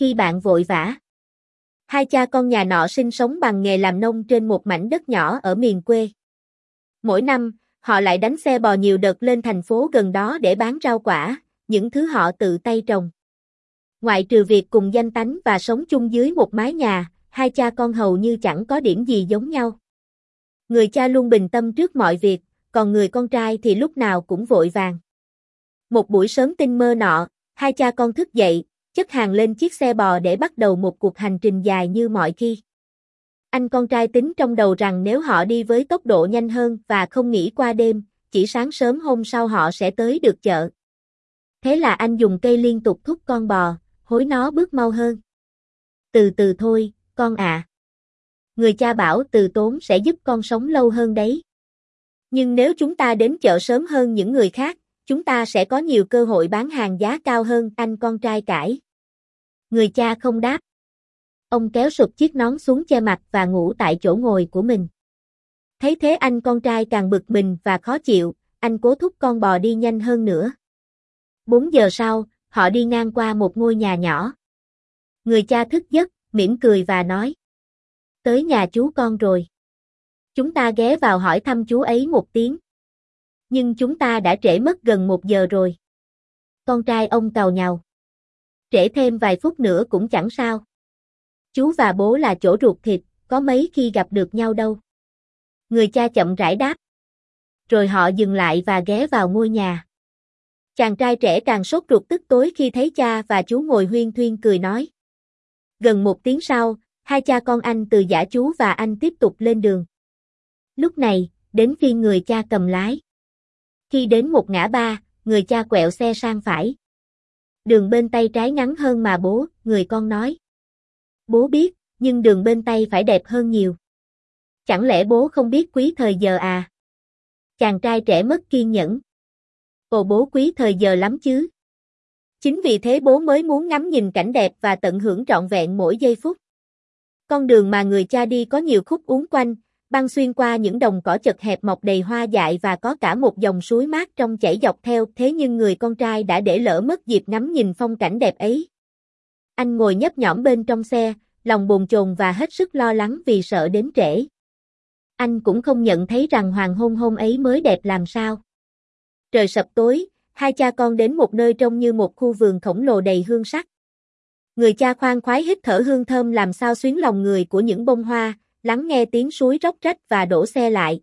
Khi bạn vội vã. Hai cha con nhà nọ sinh sống bằng nghề làm nông trên một mảnh đất nhỏ ở miền quê. Mỗi năm, họ lại đánh xe bò nhiều đợt lên thành phố gần đó để bán rau quả, những thứ họ tự tay trồng. Ngoại trừ việc cùng danh tánh và sống chung dưới một mái nhà, hai cha con hầu như chẳng có điểm gì giống nhau. Người cha luôn bình tâm trước mọi việc, còn người con trai thì lúc nào cũng vội vàng. Một buổi sớm tinh mơ nọ, hai cha con thức dậy, chất hàng lên chiếc xe bò để bắt đầu một cuộc hành trình dài như mọi khi. Anh con trai tính trong đầu rằng nếu họ đi với tốc độ nhanh hơn và không nghỉ qua đêm, chỉ sáng sớm hôm sau họ sẽ tới được chợ. Thế là anh dùng cây liên tục thúc con bò, hối nó bước mau hơn. Từ từ thôi, con ạ. À. Người cha bảo từ tốn sẽ giúp con sống lâu hơn đấy. Nhưng nếu chúng ta đến chợ sớm hơn những người khác, chúng ta sẽ có nhiều cơ hội bán hàng giá cao hơn, anh con trai cãi. Người cha không đáp. Ông kéo sụp chiếc nón xuống che mặt và ngủ tại chỗ ngồi của mình. Thấy thế anh con trai càng bực mình và khó chịu, anh cố thúc con bò đi nhanh hơn nữa. 4 giờ sau, họ đi ngang qua một ngôi nhà nhỏ. Người cha thức giấc, mỉm cười và nói. Tới nhà chú con rồi. Chúng ta ghé vào hỏi thăm chú ấy một tiếng. Nhưng chúng ta đã trễ mất gần một giờ rồi. Con trai ông càu nhàu. Trễ thêm vài phút nữa cũng chẳng sao. Chú và bố là chỗ ruột thịt, có mấy khi gặp được nhau đâu. Người cha chậm rãi đáp. Rồi họ dừng lại và ghé vào ngôi nhà. Chàng trai trẻ càng sốt ruột tức tối khi thấy cha và chú ngồi huyên thuyên cười nói. Gần một tiếng sau, hai cha con anh từ giả chú và anh tiếp tục lên đường. Lúc này, đến khi người cha cầm lái. Khi đến một ngã ba, người cha quẹo xe sang phải. Đường bên tay trái ngắn hơn mà bố, người con nói. Bố biết, nhưng đường bên tay phải đẹp hơn nhiều. Chẳng lẽ bố không biết quý thời giờ à? Chàng trai trẻ mất kiên nhẫn. Ồ bố quý thời giờ lắm chứ. Chính vì thế bố mới muốn ngắm nhìn cảnh đẹp và tận hưởng trọn vẹn mỗi giây phút. Con đường mà người cha đi có nhiều khúc uốn quanh, băng xuyên qua những đồng cỏ chật hẹp mọc đầy hoa dại và có cả một dòng suối mát trong chảy dọc theo, thế nhưng người con trai đã để lỡ mất dịp ngắm nhìn phong cảnh đẹp ấy. Anh ngồi nhấp nhõm bên trong xe, lòng bồn chồn và hết sức lo lắng vì sợ đến trễ. Anh cũng không nhận thấy rằng hoàng hôn hôm ấy mới đẹp làm sao. Trời sập tối, hai cha con đến một nơi trông như một khu vườn khổng lồ đầy hương sắc. Người cha khoan khoái hít thở hương thơm làm sao xuyến lòng người của những bông hoa, lắng nghe tiếng suối róc rách và đổ xe lại.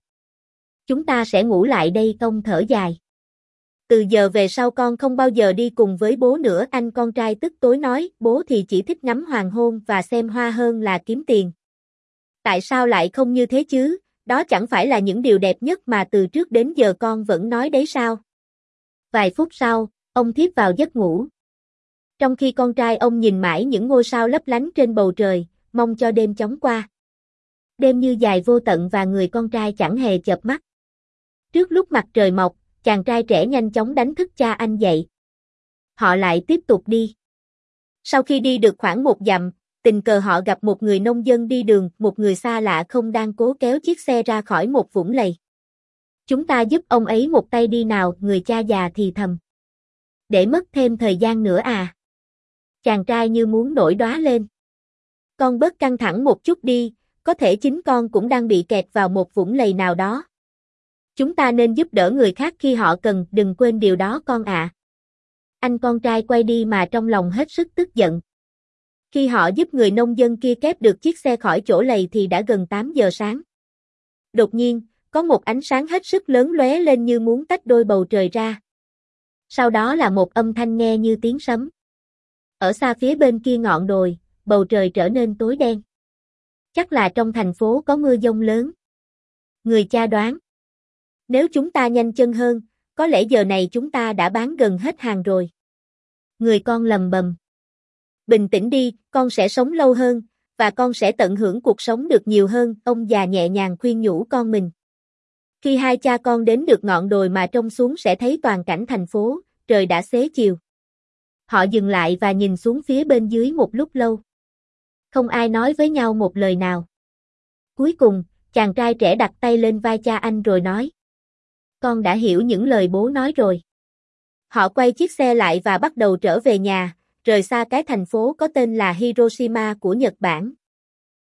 Chúng ta sẽ ngủ lại đây công thở dài. Từ giờ về sau con không bao giờ đi cùng với bố nữa anh con trai tức tối nói bố thì chỉ thích ngắm hoàng hôn và xem hoa hơn là kiếm tiền. Tại sao lại không như thế chứ, đó chẳng phải là những điều đẹp nhất mà từ trước đến giờ con vẫn nói đấy sao? Vài phút sau, ông thiếp vào giấc ngủ. Trong khi con trai ông nhìn mãi những ngôi sao lấp lánh trên bầu trời, mong cho đêm chóng qua. Đêm như dài vô tận và người con trai chẳng hề chợp mắt. Trước lúc mặt trời mọc, chàng trai trẻ nhanh chóng đánh thức cha anh dậy. Họ lại tiếp tục đi. Sau khi đi được khoảng một dặm, tình cờ họ gặp một người nông dân đi đường, một người xa lạ không đang cố kéo chiếc xe ra khỏi một vũng lầy. Chúng ta giúp ông ấy một tay đi nào, người cha già thì thầm. Để mất thêm thời gian nữa à? Chàng trai như muốn nổi đóa lên. Con bớt căng thẳng một chút đi, có thể chính con cũng đang bị kẹt vào một vũng lầy nào đó. Chúng ta nên giúp đỡ người khác khi họ cần, đừng quên điều đó con ạ. À. Anh con trai quay đi mà trong lòng hết sức tức giận. Khi họ giúp người nông dân kia kép được chiếc xe khỏi chỗ lầy thì đã gần 8 giờ sáng. Đột nhiên, có một ánh sáng hết sức lớn lóe lên như muốn tách đôi bầu trời ra. Sau đó là một âm thanh nghe như tiếng sấm. Ở xa phía bên kia ngọn đồi, bầu trời trở nên tối đen. Chắc là trong thành phố có mưa dông lớn. Người cha đoán. Nếu chúng ta nhanh chân hơn, có lẽ giờ này chúng ta đã bán gần hết hàng rồi. Người con lầm bầm. Bình tĩnh đi, con sẽ sống lâu hơn, và con sẽ tận hưởng cuộc sống được nhiều hơn, ông già nhẹ nhàng khuyên nhủ con mình. Khi hai cha con đến được ngọn đồi mà trông xuống sẽ thấy toàn cảnh thành phố, trời đã xế chiều. Họ dừng lại và nhìn xuống phía bên dưới một lúc lâu. Không ai nói với nhau một lời nào. Cuối cùng, chàng trai trẻ đặt tay lên vai cha anh rồi nói. Con đã hiểu những lời bố nói rồi. Họ quay chiếc xe lại và bắt đầu trở về nhà, rời xa cái thành phố có tên là Hiroshima của Nhật Bản.